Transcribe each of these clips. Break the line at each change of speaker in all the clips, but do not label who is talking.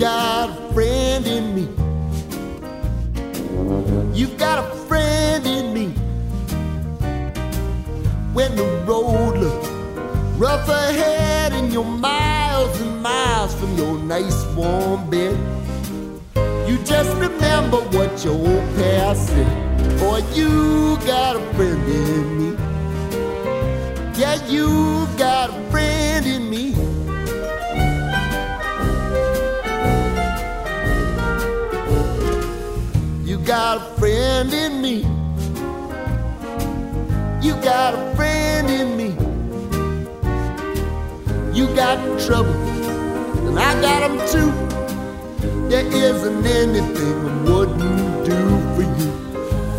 got a friend in me. You've got a friend in me. When the road looks rough ahead and you're miles and miles from your nice warm bed, you just remember what your old past said. Boy, you got a friend in me. Yeah, you got a got a friend in me. You got a friend in me. You got trouble, and I got them too. There isn't anything I wouldn't do for you.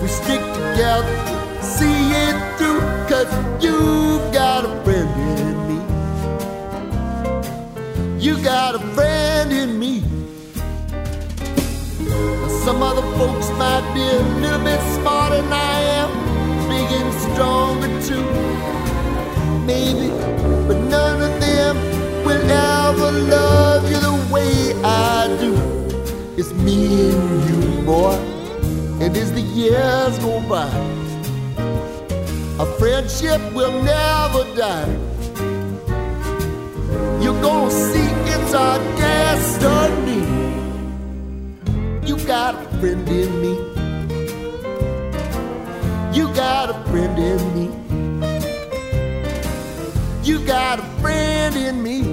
We stick together, see it through, cause you've got a friend in me. You got a friend in me. Some other folks might be a little bit smarter than I am, big and stronger too. Maybe, but none of them will ever love you the way I do. It's me and you, boy, and as the years go by, our friendship will never die. Got a friend in me. You got a friend in me. You got a friend in me.